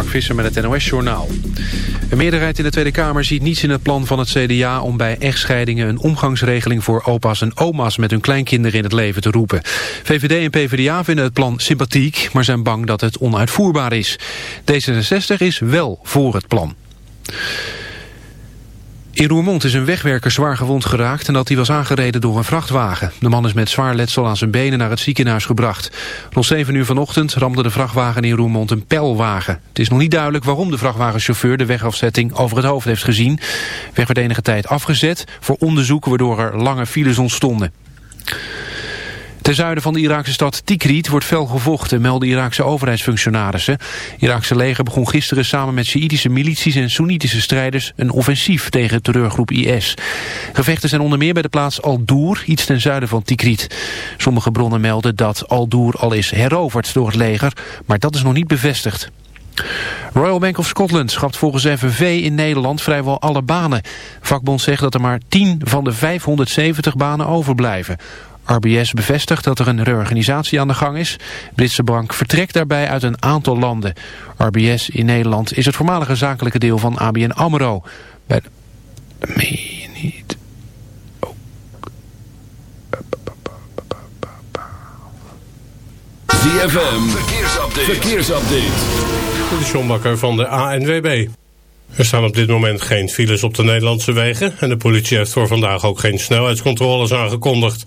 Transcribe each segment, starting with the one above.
Mark Visser met het NOS-journaal. Een meerderheid in de Tweede Kamer ziet niets in het plan van het CDA... om bij echtscheidingen een omgangsregeling voor opa's en oma's... met hun kleinkinderen in het leven te roepen. VVD en PvdA vinden het plan sympathiek... maar zijn bang dat het onuitvoerbaar is. D66 is wel voor het plan. In Roermond is een wegwerker zwaar gewond geraakt en dat hij was aangereden door een vrachtwagen. De man is met zwaar letsel aan zijn benen naar het ziekenhuis gebracht. Rond 7 uur vanochtend ramde de vrachtwagen in Roermond een pijlwagen. Het is nog niet duidelijk waarom de vrachtwagenchauffeur de wegafzetting over het hoofd heeft gezien. Weg werd enige tijd afgezet voor onderzoek waardoor er lange files ontstonden. Ten zuiden van de Iraakse stad Tikrit wordt fel gevochten, melden Iraakse overheidsfunctionarissen. Iraakse leger begon gisteren samen met Sjiïtische milities en Soenitische strijders een offensief tegen terreurgroep IS. Gevechten zijn onder meer bij de plaats Al-Dour, iets ten zuiden van Tikrit. Sommige bronnen melden dat Al-Dour al is heroverd door het leger, maar dat is nog niet bevestigd. Royal Bank of Scotland schrapt volgens FNV in Nederland vrijwel alle banen. Vakbond zegt dat er maar 10 van de 570 banen overblijven. RBS bevestigt dat er een reorganisatie aan de gang is. Britse bank vertrekt daarbij uit een aantal landen. RBS in Nederland is het voormalige zakelijke deel van ABN AMRO. Bij de... Meen je niet? Oh. ZFM, verkeersupdate. verkeersupdate. De Sjombakker van de ANWB. Er staan op dit moment geen files op de Nederlandse wegen... en de politie heeft voor vandaag ook geen snelheidscontroles aangekondigd.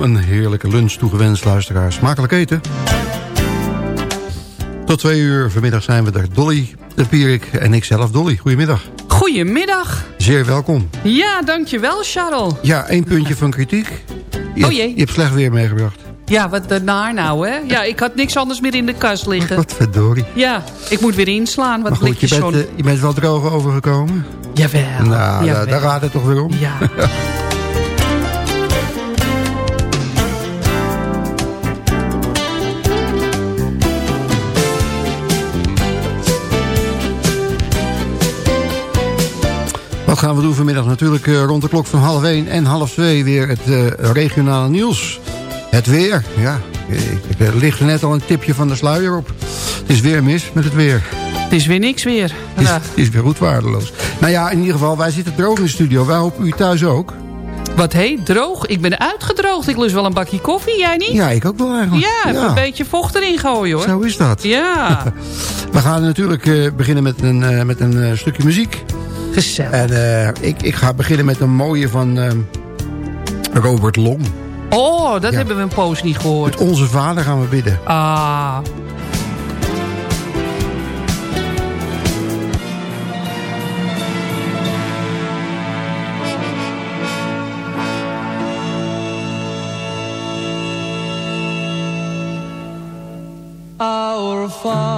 Wederom een heerlijke lunch toegewenst, luisteraars. Smakelijk eten. Tot twee uur vanmiddag zijn we er. Dolly, de Pierik en ik zelf. Dolly, goedemiddag. Goedemiddag. Zeer welkom. Ja, dankjewel, Charles. Ja, één puntje van kritiek. Je, oh jee. Je hebt slecht weer meegebracht. Ja, wat naar nou, hè? Ja, ik had niks anders meer in de kast liggen. Wat verdorie. Ja, ik moet weer inslaan. Wat maar goed, je bent, uh, je bent wel droog overgekomen? Jawel. Nou, jawel. daar gaat het toch weer om. Ja. Wat gaan we doen vanmiddag? Natuurlijk uh, rond de klok van half 1 en half 2 weer het uh, regionale nieuws. Het weer, ja. Er ligt net al een tipje van de sluier op. Het is weer mis met het weer. Het is weer niks weer. Het is, het is weer goed waardeloos. Nou ja, in ieder geval, wij zitten droog in de studio. Wij hopen u thuis ook. Wat heet droog? Ik ben uitgedroogd. Ik lust wel een bakje koffie, jij niet? Ja, ik ook wel eigenlijk. Ja, even een beetje vocht erin gooien hoor. Zo is dat. Ja. We gaan natuurlijk uh, beginnen met een, met een stukje muziek. Gezellig. En ik, ik ga beginnen met een mooie van Robert Long. Oh, dat ja. hebben we een poos niet gehoord. Met onze vader gaan we bidden. Ah. Our Father,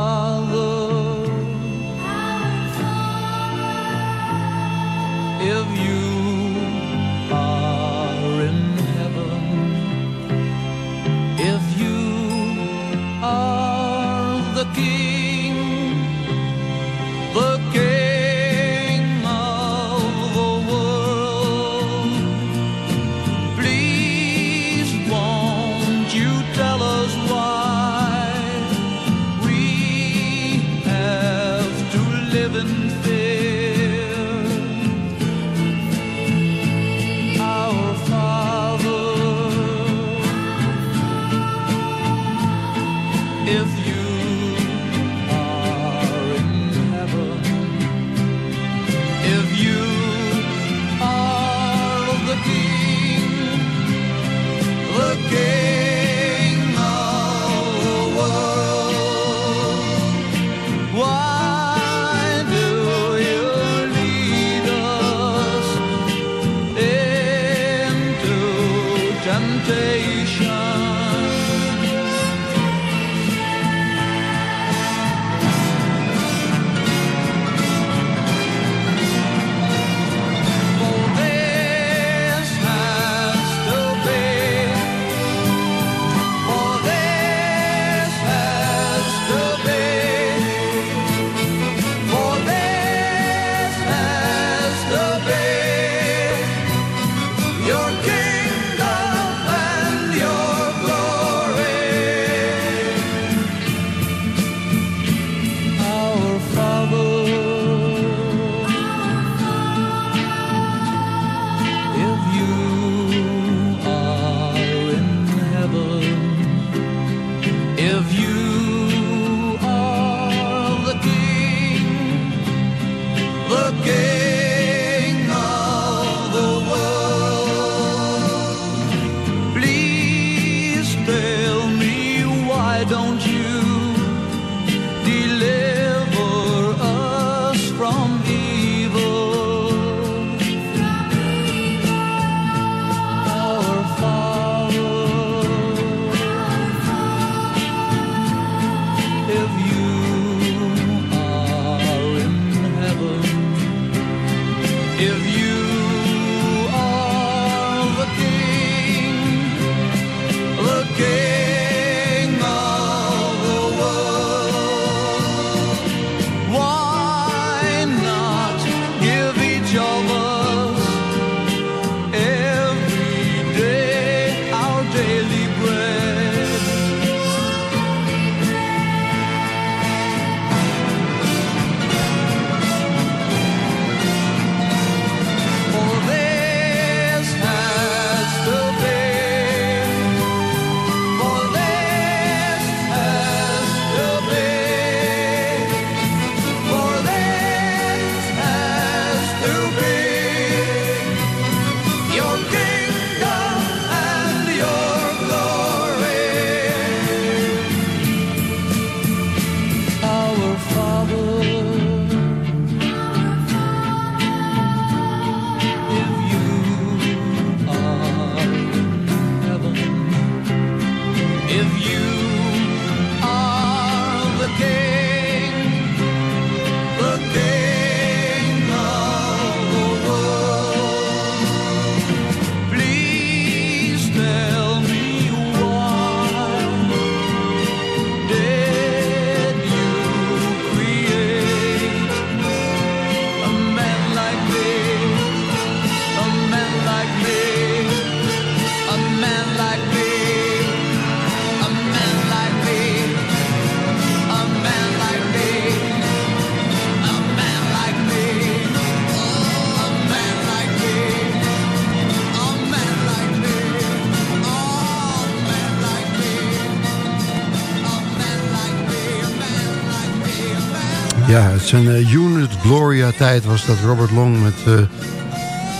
zijn uh, Unit Gloria tijd was dat Robert Long met uh,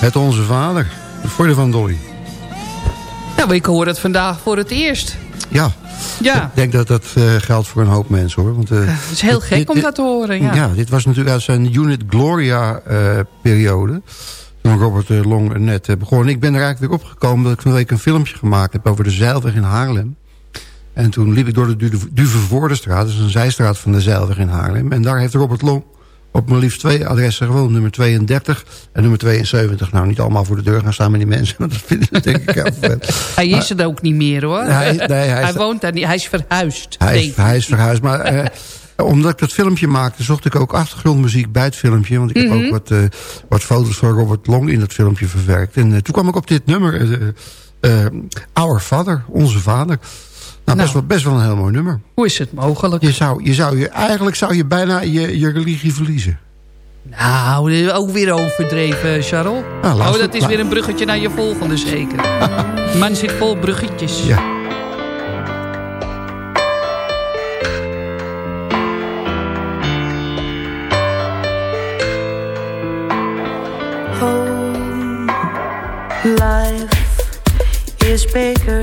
Het Onze Vader. Voor de van Dolly. Nou, ik hoor het vandaag voor het eerst. Ja, ja. ik denk dat dat uh, geldt voor een hoop mensen hoor. Want, het is heel gek dit, om dat te horen. Ja. ja, dit was natuurlijk uit zijn Unit Gloria periode. Toen Robert Long net begon. Ik ben er eigenlijk weer opgekomen dat ik van de week een filmpje gemaakt heb over de zeilweg in Haarlem. En toen liep ik door de Duvervoordestraat, dat is een zijstraat van de Zeilweg in Haarlem. En daar heeft Robert Long op mijn liefst twee adressen gewoond. Nummer 32 en nummer 72. Nou, niet allemaal voor de deur gaan staan met die mensen. Want dat vind ik denk ik heel Hij is het ook niet meer hoor. Hij, nee, hij, hij woont daar niet. Hij is verhuisd. Hij is, hij is verhuisd. Maar eh, omdat ik dat filmpje maakte, zocht ik ook achtergrondmuziek bij het filmpje. Want ik heb Mhm. ook wat, uh, wat foto's van Robert Long in dat filmpje verwerkt. En uh, toen kwam ik op dit nummer. Our Father, Onze Vader. Nou, best, wel, best wel een heel mooi nummer. Hoe is het mogelijk? Je zou, je zou je, eigenlijk zou je bijna je, je religie verliezen. Nou, ook weer overdreven, Charles. Nou, oh, dat is weer een bruggetje naar je volgende zeker. Man zit vol bruggetjes. Ja. Home, life is bigger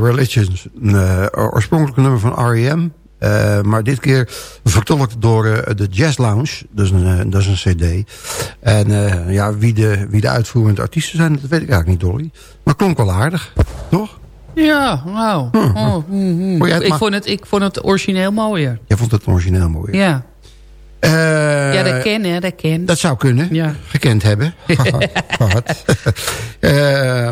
My Religion. Een uh, oorspronkelijke nummer van R.E.M. Uh, maar dit keer vertolkt door uh, de Jazz Lounge. Dat is een, uh, dat is een cd. En ja, wie de, wie de uitvoerende artiesten zijn, dat weet ik eigenlijk niet, Dolly. Maar klonk wel aardig, toch? Ja. Hm, hm. Oh, hm, hm. ik, vond het, ik vond het origineel mooier. Jij vond het origineel mooier? Ja. Ja, dat ken, hè, dat ken. Dat zou kunnen. Ja. Gekend hebben. Gehad.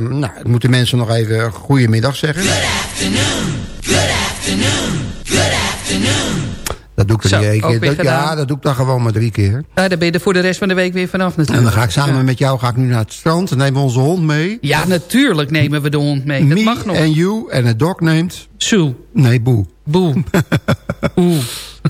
nou, moeten mensen nog even goedemiddag zeggen. Good afternoon. Good afternoon. Good afternoon. Dat doe ik er niet één keer. ja, dat doe ik dan gewoon maar drie keer. Ja, daar ben je er voor de rest van de week weer vanaf natuurlijk. En dan ga ik samen met jou ga ik nu naar het strand. Dan nemen we onze hond mee. Ja, natuurlijk nemen we de hond mee. Dat mag nog. en you. En het dog neemt... Sue. Nee, Boe. Boe. Oeh.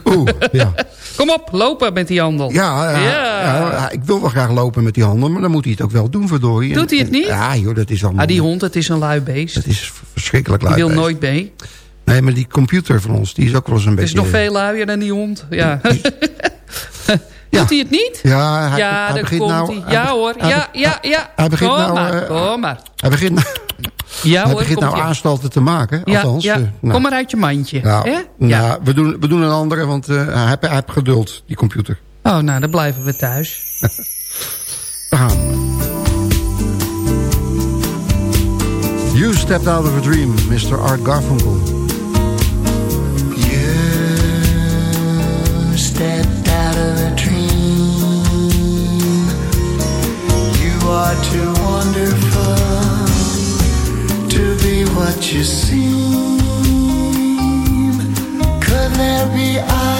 Oeh, ja. Kom op, lopen met die handel. Ja, ja, ik wil wel graag lopen met die handel, maar dan moet hij het ook wel doen, verdorie. Doet hij het niet? Ja, joh, dat is allemaal... Ah, die hond, het is een lui beest. Het is verschrikkelijk lui Die wil nooit mee. Nee, maar die computer van ons, die is ook wel eens een beetje... is nog veel luier dan die hond, ja. Ja. Doet hij het niet? Ja, hij, ja, hij begint nou... Hij. Ja hoor, ja, ja, ja. Hij begint kom nou... Maar, kom maar. Hij begint, ja, hij hoor, begint nou aanstalten te maken. Ja, althans. Ja. Uh, nou. Kom maar uit je mandje. Nou, hè? nou ja. we, doen, we doen een andere, want uh, hij, hij heeft geduld, die computer. Oh, nou, dan blijven we thuis. we gaan. You stepped out of a dream, Mr. Art Garfunkel. stepped out of a dream. You are too what you seem. Could there be eyes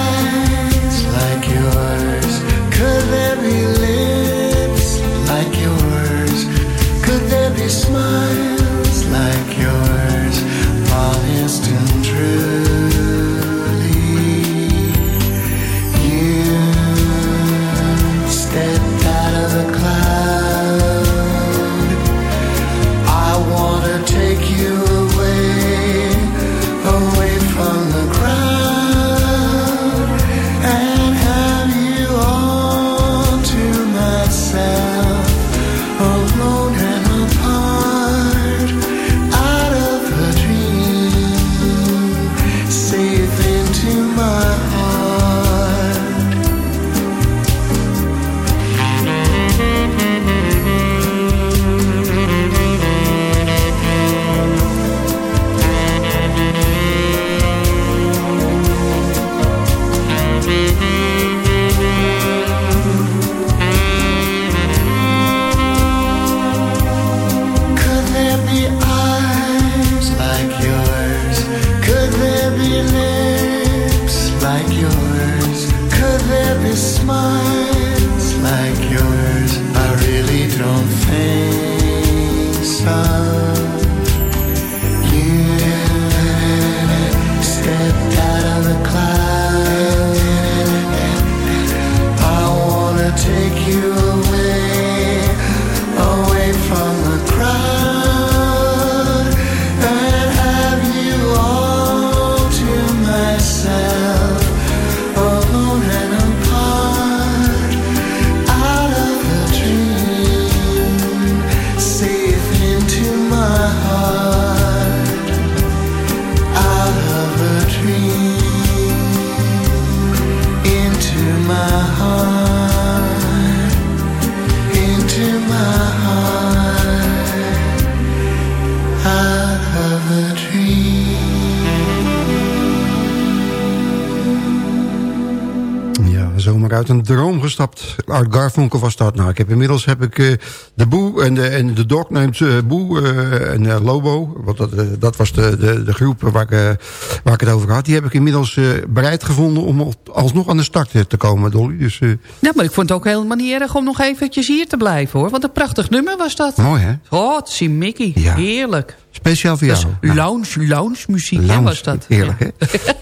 gestapt. Art Garfunkel was dat. Nou, ik heb inmiddels heb ik uh, de Boe en de, en de dog neemt uh, Boe uh, en uh, Lobo. Want dat, dat was de, de, de groep waar ik, waar ik het over had. Die heb ik inmiddels bereid gevonden om alsnog aan de start te komen, Dolly. Dus, ja, maar ik vond het ook helemaal niet erg om nog eventjes hier te blijven, hoor. Want een prachtig nummer was dat. Mooi, hè? Oh, zie Mickey. Ja. Heerlijk. Speciaal voor jou. Nou. Lounge, lounge muziek, lounge, hè, was dat. Heerlijk, ja. hè?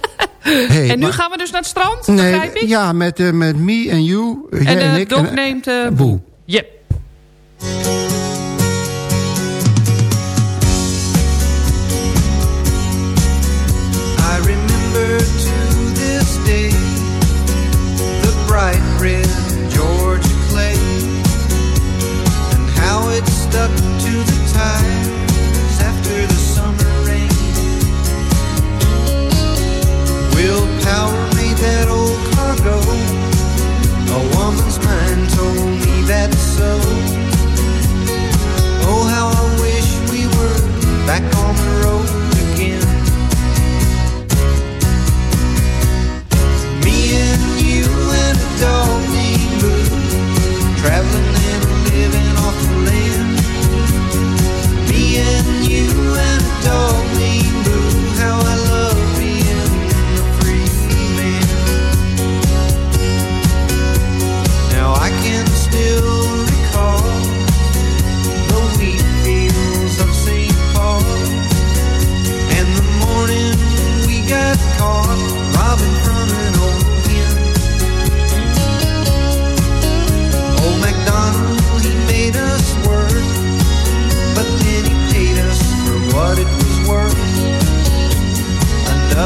Hey, en nu maar, gaan we dus naar het strand, nee, begrijp ik? Ja, met, uh, met me en you. En de en ik, dog neemt... Uh, Boe. Yep. ago A woman's mind told me that so. Oh, how I wish we were back on the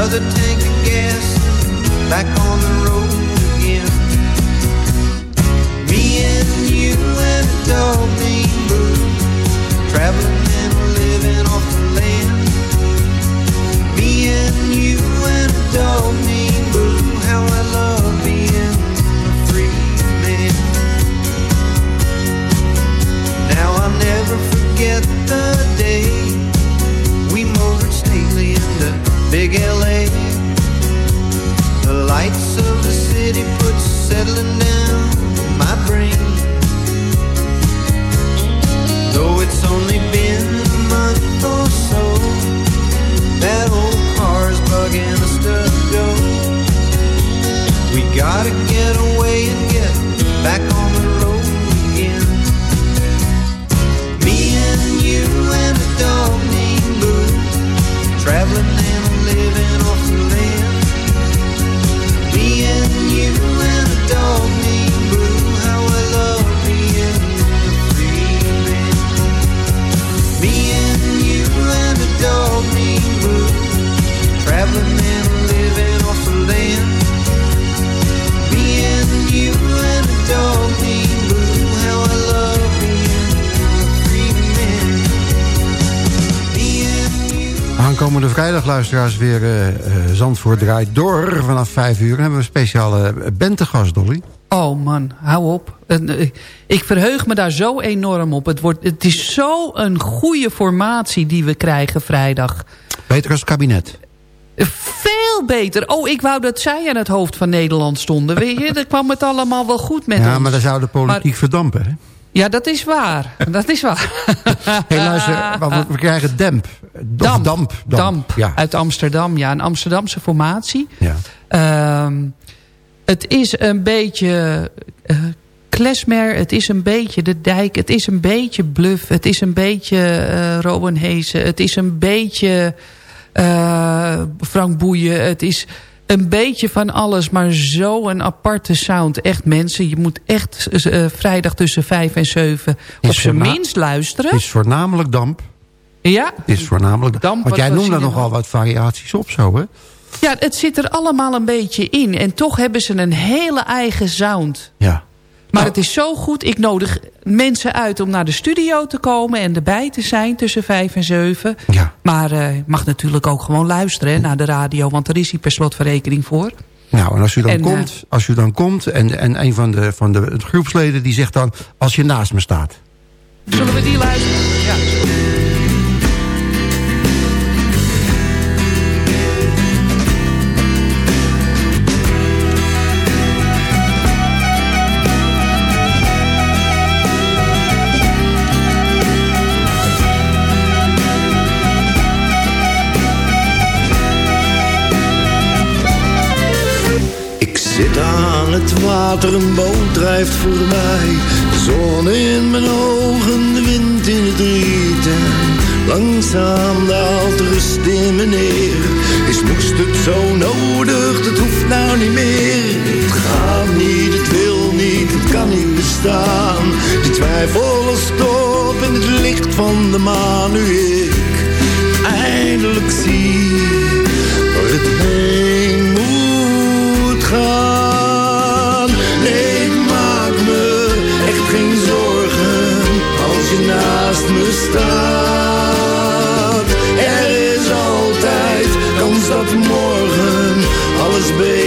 Another tank of gas, back on the road again. Me and you and a dog luisteraars, weer eh, Zandvoort draait door. Vanaf vijf uur hebben we een speciale band te gast, Dolly. Oh man, hou op. Eh, Ik verheug me daar zo enorm op. Het, wordt, het is zo een goede formatie die we krijgen vrijdag. Beter als het kabinet. Veel beter. Oh, ik wou dat zij aan het hoofd van Nederland stonden. Weet je, dan kwam het allemaal wel goed met ja, ons. maar dan zou de politiek Maar- verdampen, hè? Ja, dat is waar. Dat is waar. Hé, luister, we, krijgen demp. Damp. damp. Damp. Ja. Uit Amsterdam. Ja, een Amsterdamse formatie. Ja. Ehm, het is een beetje eh klesmer. Het is een beetje de dijk. Het is een beetje bluff. Het is een beetje eh Robin Heesen. Het is een beetje eh, Frank Boeien. Het is een beetje van alles. Maar zo een aparte sound. Echt mensen. Je moet echt eh, vrijdag tussen vijf en zeven op zijn minst luisteren. Het is voornamelijk damp. ja, Het is voornamelijk Damp, Want jij zien in- nogal wat variaties op zo, hè? Ja, het zit er allemaal een beetje in. En toch hebben ze een hele eigen sound. Ja. Maar het is zo goed. Ik nodig mensen uit om naar de studio te komen... en erbij te zijn tussen vijf en zeven. Ja. Maar eh, je mag natuurlijk ook gewoon luisteren hè, naar de radio... want er is hier per slotverrekening voor. Nou, en als u dan En, komt, als u dan komt en, en een van de, van de groepsleden die zegt dan... als je naast me staat. Zullen we die luisteren? Ja. Het water, een boot drijft voorbij. De zon in mijn ogen, de wind in het riet. Langzaam daalt rust in me neer. Is moest het zo nodig, dat hoeft nou niet meer. Het gaat niet, het wil niet, het kan niet bestaan. Die twijfel stop in het licht van de maan. Nu ik eindelijk zie waar het heen moet gaan. Er is altijd kans dat morgen alles beter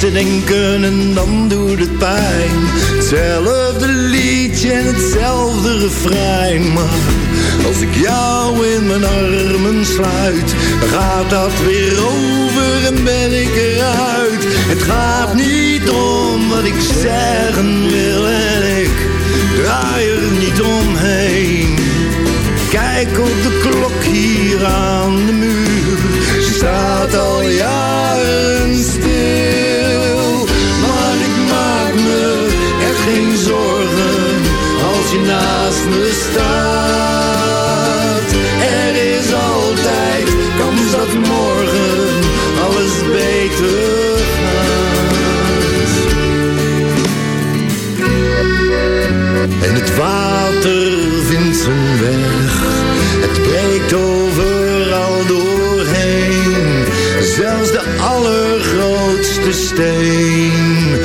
te denken en dan doet het pijn. Hetzelfde liedje en hetzelfde refrein. Maar als ik jou in mijn armen sluit, gaat dat weer over en ben ik eruit. Het gaat niet om wat ik zeggen wil en ik draai er niet omheen. Kijk op de klok hier aan de muur. Staat al jaren stil. geen zorgen als je naast me staat. Er is altijd kans dat morgen alles beter gaat. En het water vindt zijn weg, het breekt overal doorheen. Zelfs de allergrootste steen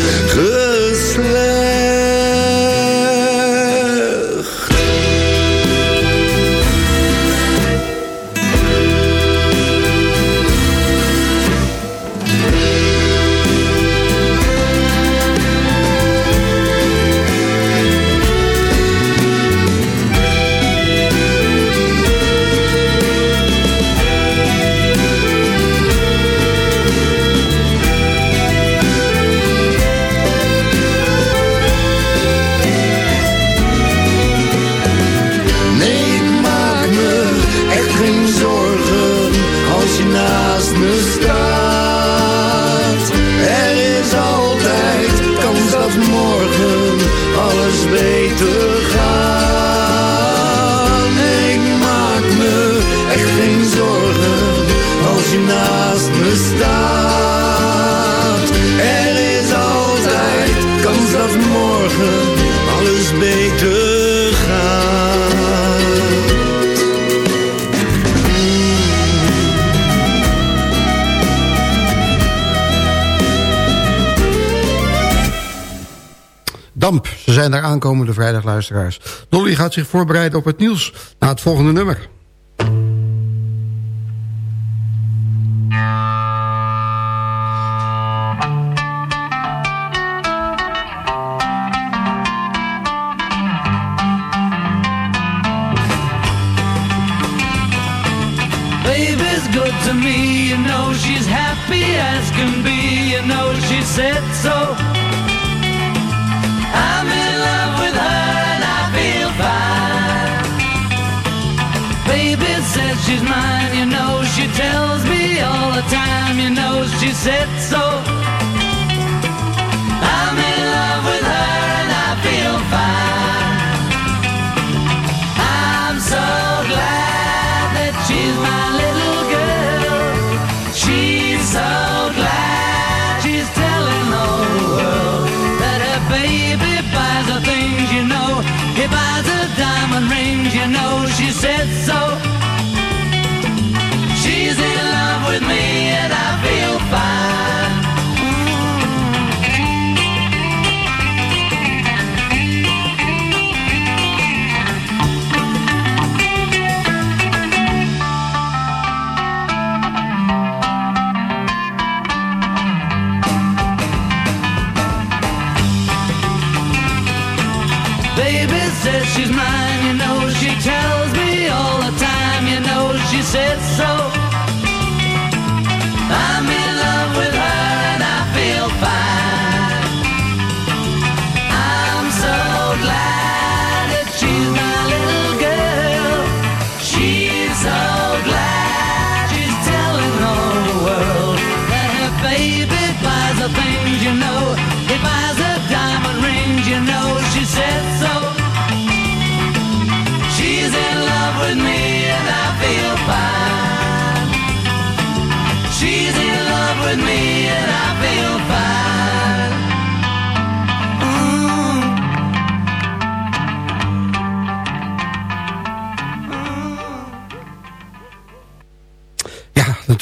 aankomende vrijdag, luisteraars. Dolly gaat zich voorbereiden op het nieuws na het volgende nummer.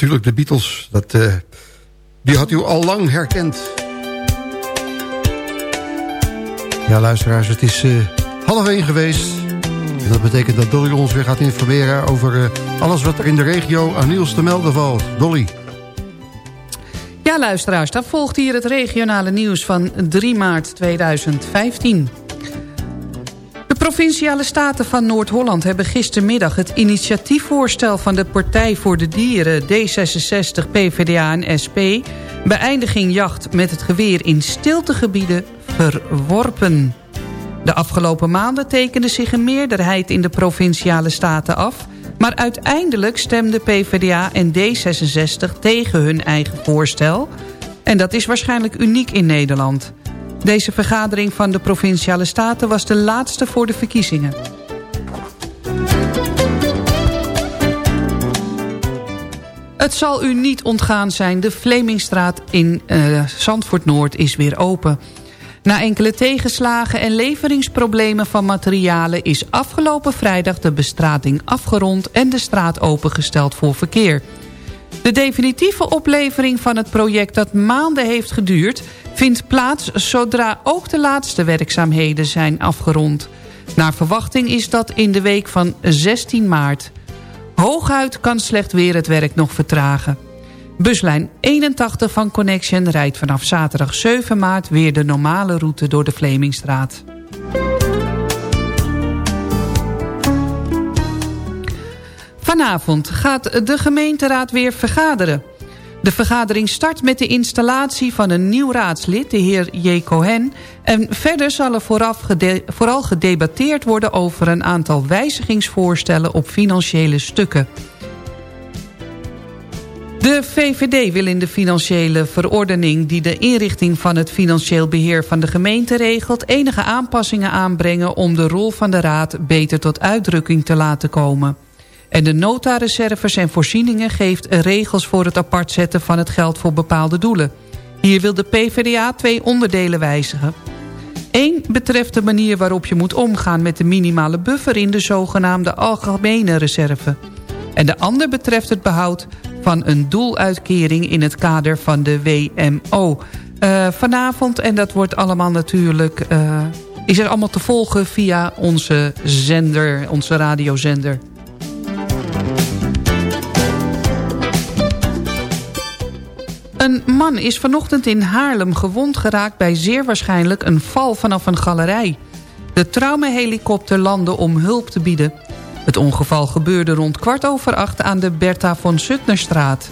Natuurlijk, de Beatles. Dat, eh, die had u al lang herkend. Ja, luisteraars, het is eh, half één geweest. En dat betekent dat Dolly ons weer gaat informeren... over eh, alles wat er in de regio aan nieuws te melden valt. Dolly. Ja, luisteraars, dan volgt hier het regionale nieuws van 3 maart 2015. Provinciale Staten van Noord-Holland hebben gistermiddag... het initiatiefvoorstel van de Partij voor de Dieren... D66, PvdA en SP... beëindiging jacht met het geweer in stiltegebieden verworpen. De afgelopen maanden tekende zich een meerderheid in de Provinciale Staten af... maar uiteindelijk stemde PvdA en D66 tegen hun eigen voorstel... en dat is waarschijnlijk uniek in Nederland... Deze vergadering van de Provinciale Staten was de laatste voor de verkiezingen. Het zal u niet ontgaan zijn, de Vlemingstraat in uh, Zandvoort Noord is weer open. Na enkele tegenslagen en leveringsproblemen van materialen... is afgelopen vrijdag de bestrating afgerond en de straat opengesteld voor verkeer. De definitieve oplevering van het project dat maanden heeft geduurd... vindt plaats zodra ook de laatste werkzaamheden zijn afgerond. Naar verwachting is dat in de week van 16 maart. Hooguit kan slecht weer het werk nog vertragen. Buslijn 81 van Connection rijdt vanaf zaterdag 7 maart... weer de normale route door de Vlemingstraat. Vanavond gaat de gemeenteraad weer vergaderen. De vergadering start met de installatie van een nieuw raadslid, de heer J. Cohen. En verder zal er vooraf vooral gedebatteerd worden over een aantal wijzigingsvoorstellen op financiële stukken. De VVD wil in de financiële verordening die de inrichting van het financieel beheer van de gemeente regelt... enige aanpassingen aanbrengen om de rol van de raad beter tot uitdrukking te laten komen. En de notareserves en voorzieningen geeft regels voor het apart zetten van het geld voor bepaalde doelen. Hier wil de PvdA twee onderdelen wijzigen. Eén betreft de manier waarop je moet omgaan met de minimale buffer in de zogenaamde algemene reserve. En de ander betreft het behoud van een doeluitkering in het kader van de WMO. Uh, vanavond, en dat wordt allemaal natuurlijk... Uh, is er allemaal te volgen via onze zender, onze radiozender. Een man is vanochtend in Haarlem gewond geraakt bij zeer waarschijnlijk een val vanaf een galerij. De traumahelikopter landde om hulp te bieden. Het ongeval gebeurde rond kwart over acht aan de Bertha von Suttnerstraat.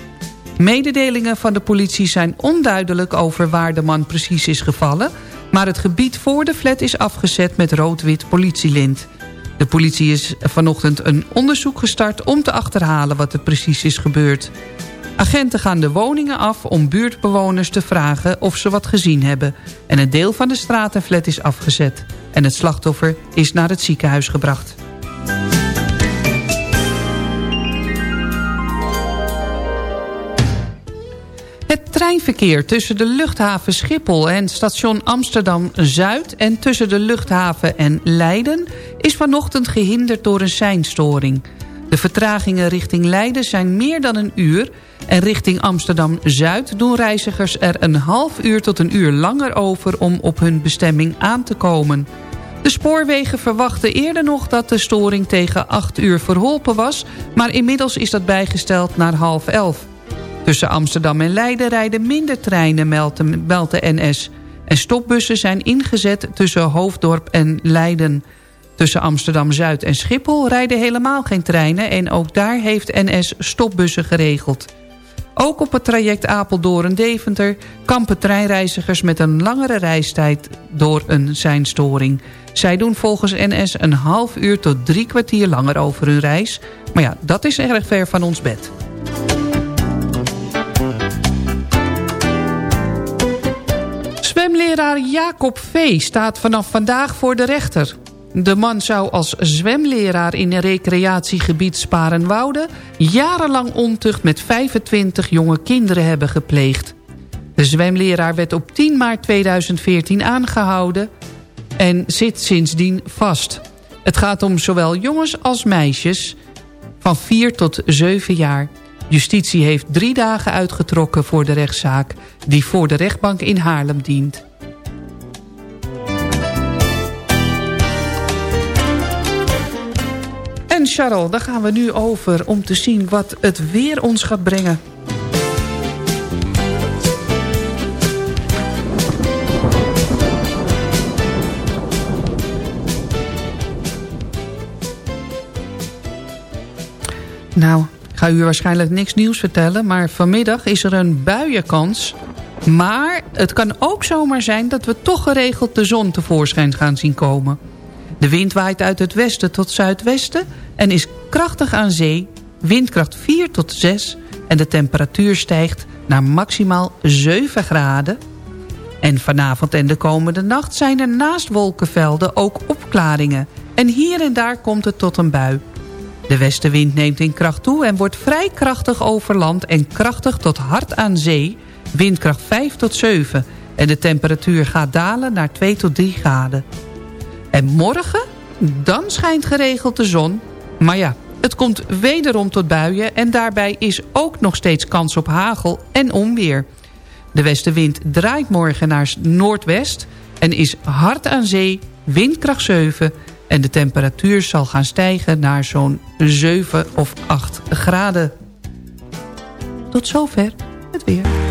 Mededelingen van de politie zijn onduidelijk over waar de man precies is gevallen... maar het gebied voor de flat is afgezet met rood-wit politielint. De politie is vanochtend een onderzoek gestart om te achterhalen wat er precies is gebeurd. Agenten gaan de woningen af om buurtbewoners te vragen of ze wat gezien hebben. En een deel van de stratenflat is afgezet. En het slachtoffer is naar het ziekenhuis gebracht. Het treinverkeer tussen de luchthaven Schiphol en station Amsterdam-Zuid... en tussen de luchthaven en Leiden is vanochtend gehinderd door een seinstoring. De vertragingen richting Leiden zijn meer dan een uur... en richting Amsterdam-Zuid doen reizigers er een half uur tot een uur langer over... om op hun bestemming aan te komen. De spoorwegen verwachten eerder nog dat de storing tegen 8 uur verholpen was... maar inmiddels is dat bijgesteld naar half elf. Tussen Amsterdam en Leiden rijden minder treinen, meldt de NS. En stopbussen zijn ingezet tussen Hoofddorp en Leiden. Tussen Amsterdam-Zuid en Schiphol rijden helemaal geen treinen... en ook daar heeft NS stopbussen geregeld. Ook op het traject Apeldoorn-Deventer... kampen treinreizigers met een langere reistijd door een seinstoring. Zij doen volgens NS een half uur tot drie kwartier langer over hun reis. Maar ja, dat is erg ver van ons bed. Zwemleraar Jacob V. staat vanaf vandaag voor de rechter. De man zou als zwemleraar in een recreatiegebied Sparenwoude... jarenlang ontucht met 25 jonge kinderen hebben gepleegd. De zwemleraar werd op 10 maart 2014 aangehouden... en zit sindsdien vast. Het gaat om zowel jongens als meisjes van 4 tot 7 jaar... Justitie heeft drie dagen uitgetrokken voor de rechtszaak... die voor de rechtbank in Haarlem dient. En Charles, daar gaan we nu over om te zien wat het weer ons gaat brengen. Nou, ga u waarschijnlijk niks nieuws vertellen... maar vanmiddag is er een buienkans. Maar het kan ook zomaar zijn dat we toch geregeld de zon tevoorschijn gaan zien komen. De wind waait uit het westen tot zuidwesten en is krachtig aan zee, windkracht 4 tot 6... en de temperatuur stijgt naar maximaal 7 graden... En vanavond en de komende nacht zijn er naast wolkenvelden ook opklaringen. En hier en daar komt het tot een bui. De westenwind neemt in kracht toe en wordt vrij krachtig over land... en krachtig tot hard aan zee, windkracht 5 tot 7... en de temperatuur gaat dalen naar 2 tot 3 graden. En morgen, dan schijnt geregeld de zon... maar ja, het komt wederom tot buien... en daarbij is ook nog steeds kans op hagel en onweer... De westenwind draait morgen naar noordwest en is hard aan zee, windkracht 7... en de temperatuur zal gaan stijgen naar zo'n 7 of 8 graden. Tot zover het weer.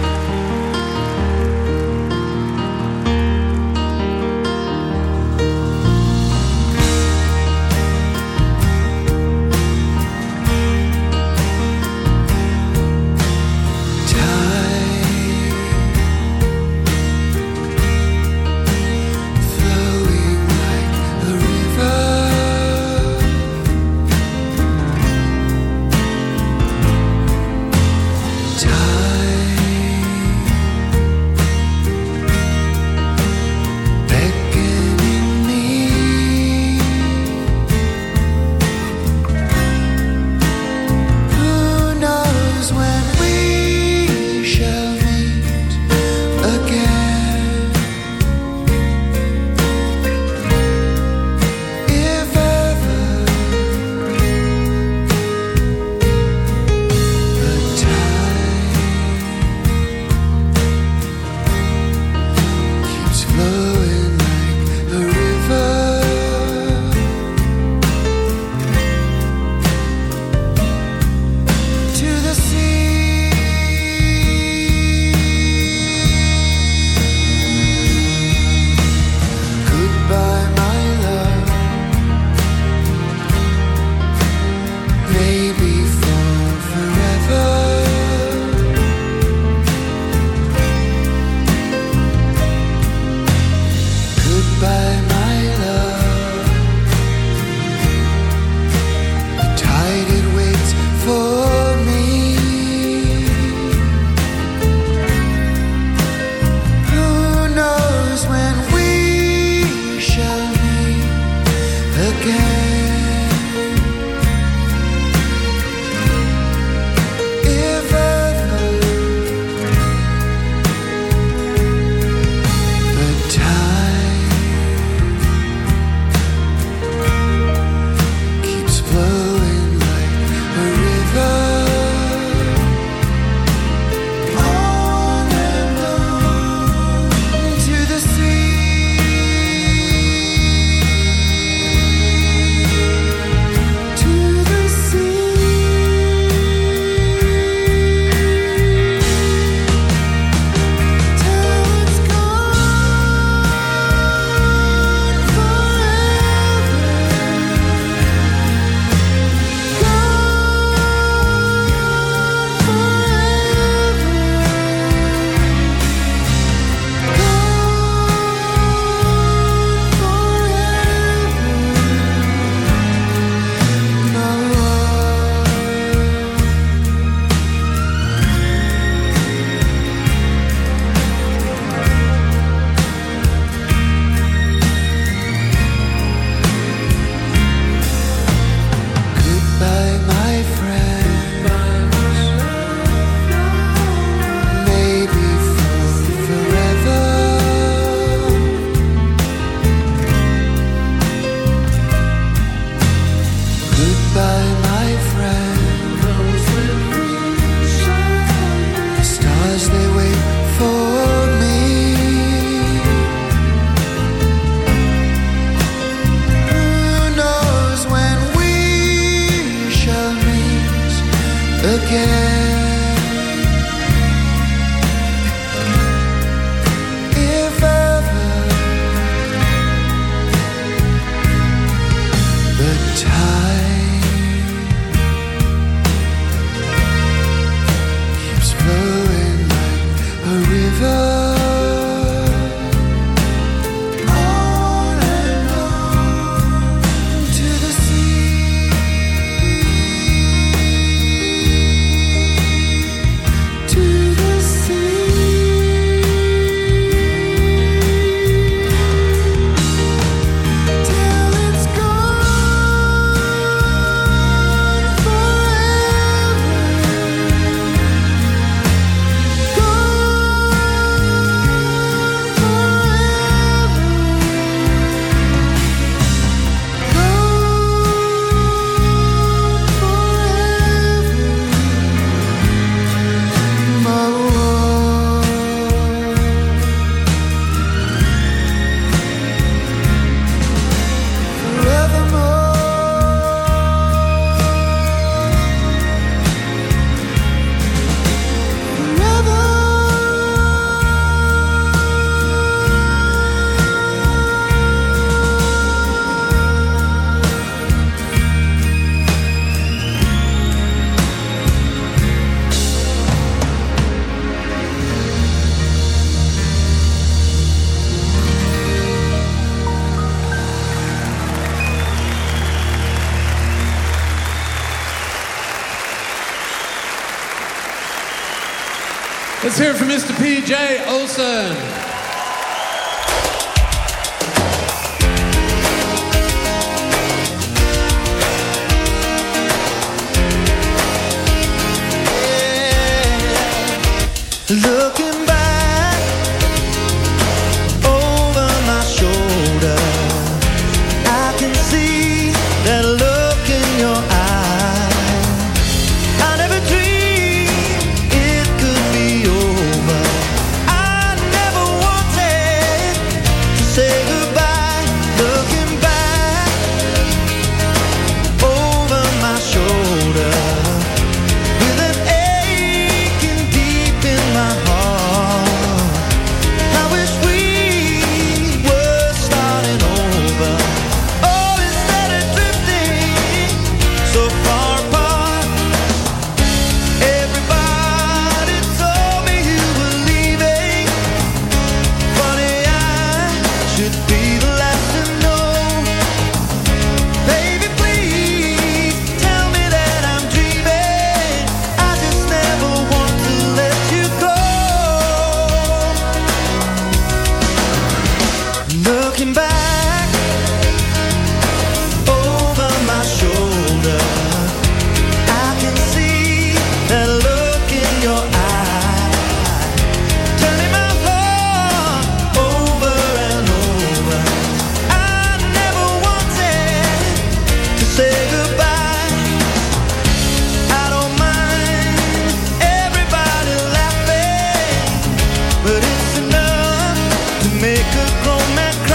Let's hear it from Mr. PJ Olson. Look could grow man.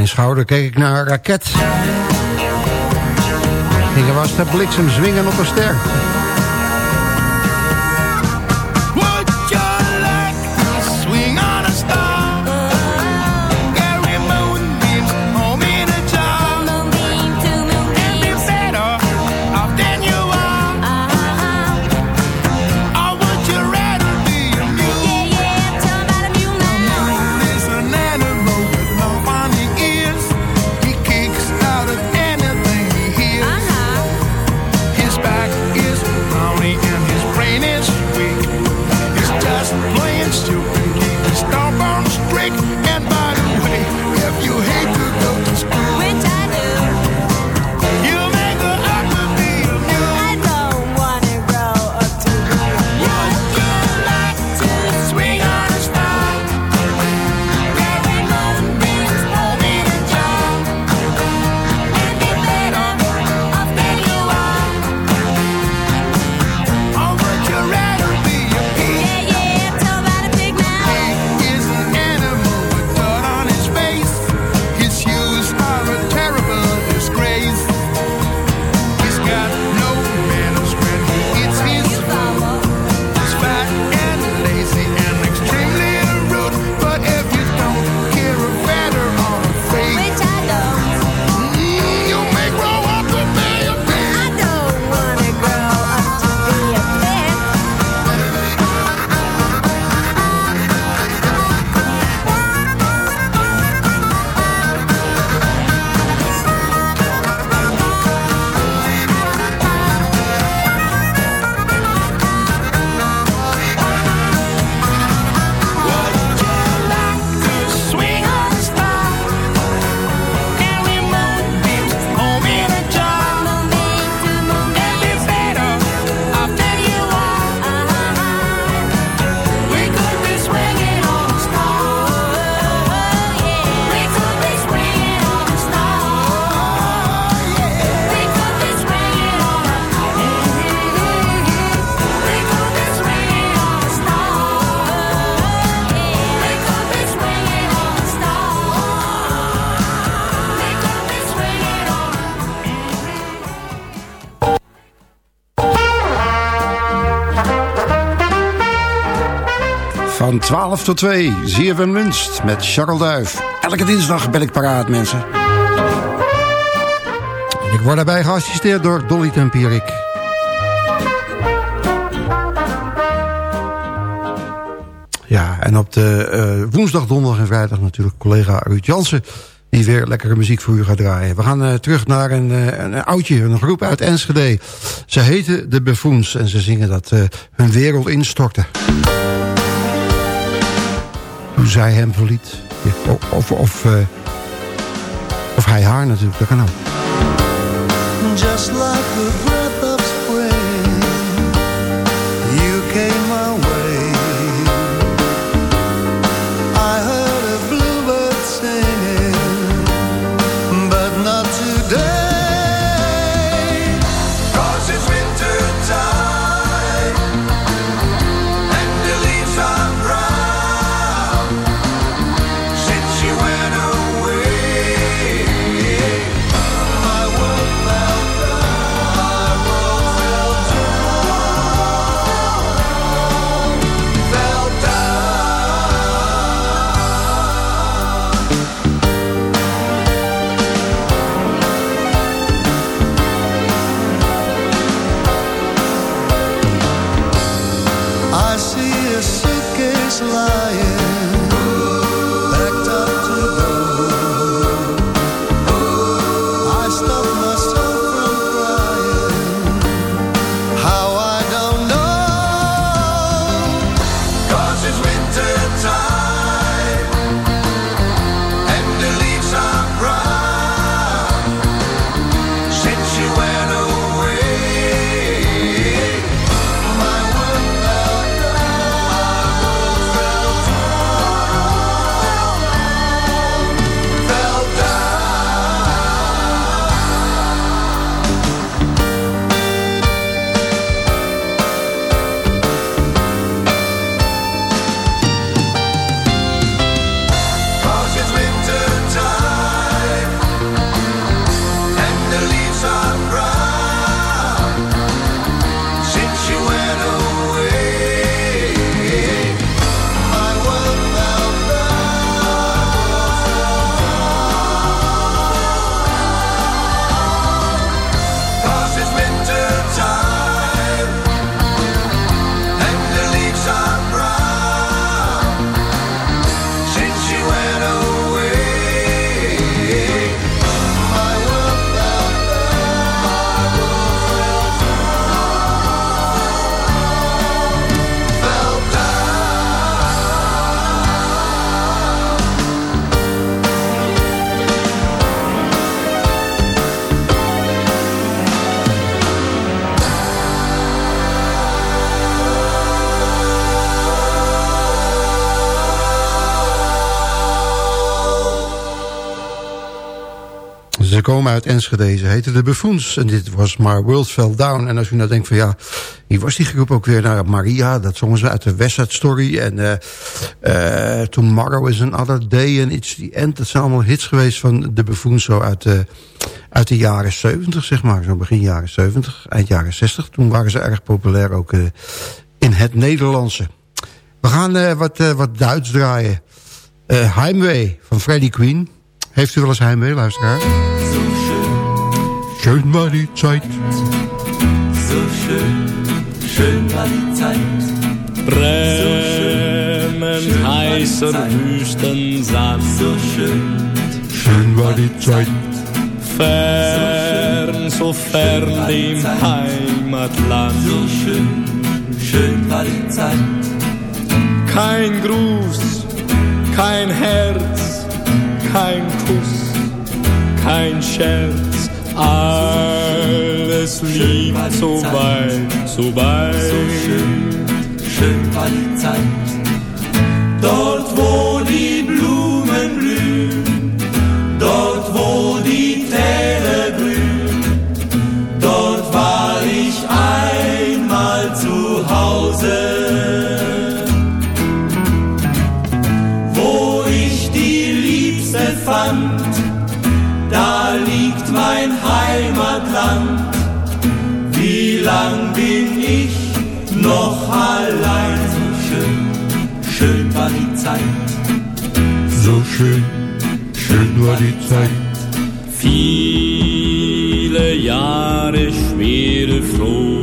mijn schouder keek ik naar een raket. Ik was de bliksem zwingen op een ster. 12 tot 2, ZFM Lunst met Charles Duif. Elke dinsdag ben ik paraat, mensen. En ik word daarbij geassisteerd door Dolly Tempierik. Ja, en op de eh, woensdag, donderdag en vrijdag natuurlijk collega Ruud Jansen... die weer lekkere muziek voor u gaat draaien. We gaan eh, terug naar een, eh, een oudje, een groep uit Enschede. Ze heten de Buffoons en ze zingen dat eh, hun wereld instortte. Hoe zij hem verliet. Of, of, eh, of hij haar natuurlijk, dat kan ook. Just the komen uit Enschede, ze de Buffoons. En dit was Maar World Fell Down. En als u nou denkt van ja, wie was die groep ook weer? Nou, Maria, dat zongen ze uit de West Side Story. En eh, eh, Tomorrow is Another Day en It's the End. Dat zijn allemaal hits geweest van de Buffoons zo uit de, uit de jaren 70, zeg maar. Zo begin jaren 70, eind jaren 60. Toen waren ze erg populair ook eh, in het Nederlandse. We gaan wat, wat Duits draaien. Heimwee van Freddie Queen. Heeft u wel eens heimwee, luisteraar? Schön war die Zeit. So schön, schön war die Zeit. Brennend heißer Wüstensand. So schön, Schön war die Zeit. Fern, so fern dem Heimatland. so schön, schön war die Zeit. Kein Gruß, kein Herz, kein Kuss, kein Scherz. Alles liegt so weit, so weit. So schön, schön war die Zeit. Dort, wo Wie lang bin ich noch allein so schön, schön So schön, schön war die Zeit. Viele Jahre schwere froh.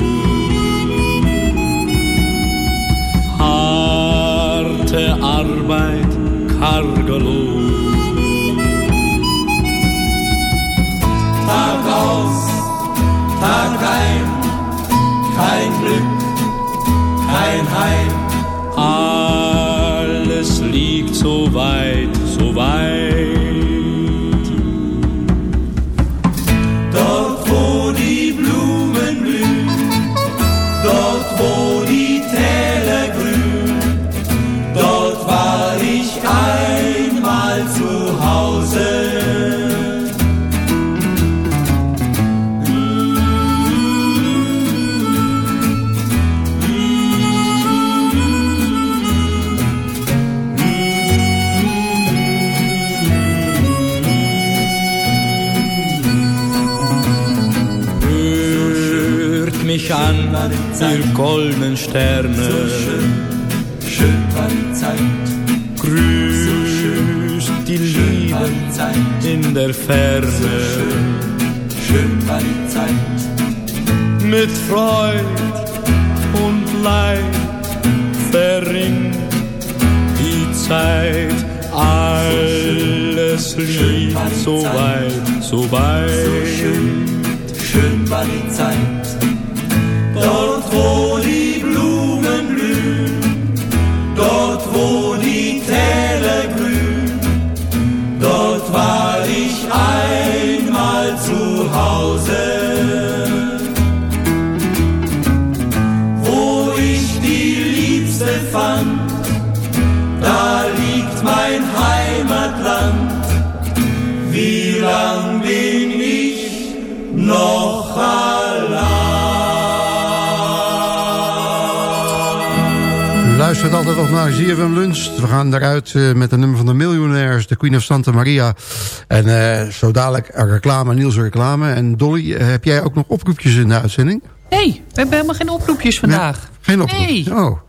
Harte Arbeit, karger. Tag aus, Tag ein, kein Glück, kein Heim. Alles liegt so weit, so weit. Ihr goldenen Sterne. Schön war die Zeit, Grüßt die Liebe in der Ferne. schön war die Zeit. Mit Freud und Leid verringt die Zeit. Alles liegt so weit, so weit. Schön war die Zeit, luistert altijd nog naar ZFM Lunch. We gaan eruit eh, met een nummer van de Millionaires, de Queen of Santa Maria. En eh, zo dadelijk reclame, Niels reclame. En Dolly, eh, heb jij ook nog oproepjes in de uitzending? Nee, we hebben helemaal geen oproepjes vandaag. Geen oproep? Nee. Oh.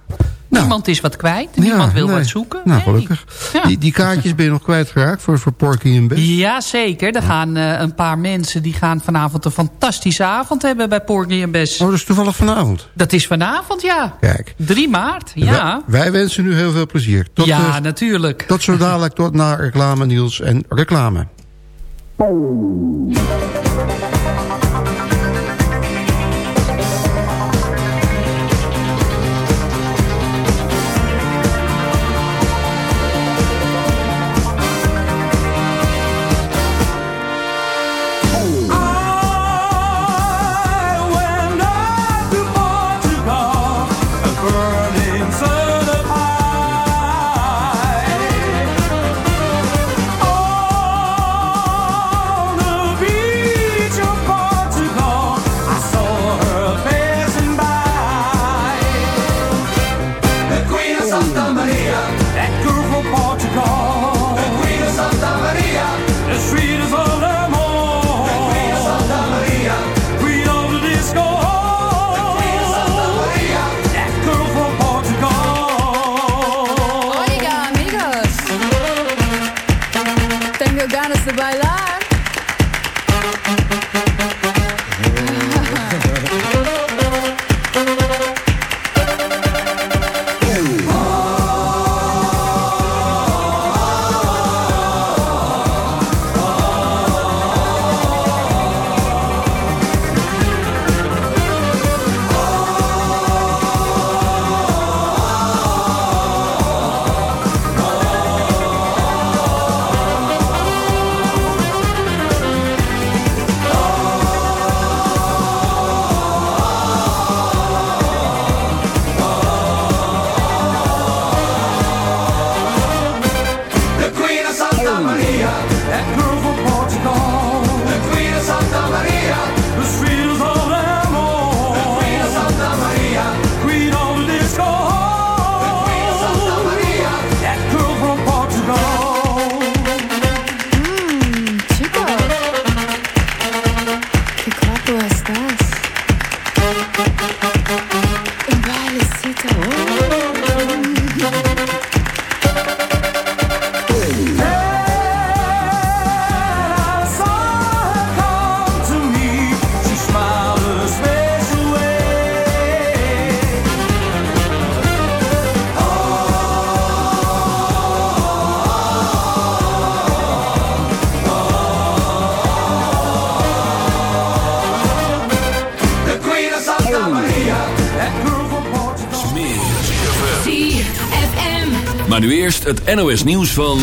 Niemand is wat kwijt. Niemand wil nee. wat zoeken. Nou, Nee. gelukkig. Ja. Die, die kaartjes ben je nog kwijtgeraakt voor, voor Porky en Bess? Jazeker, er gaan eh, een paar mensen die gaan vanavond een fantastische avond hebben bij Porgy en Bess. Oh, dat is toevallig vanavond. Dat is vanavond, ja. Kijk. 3 maart, ja. Wij, wij wensen u heel veel plezier. Tot, ja, eh, natuurlijk. tot zo dadelijk, tot na reclame, Niels en reclame. NOS nieuws van...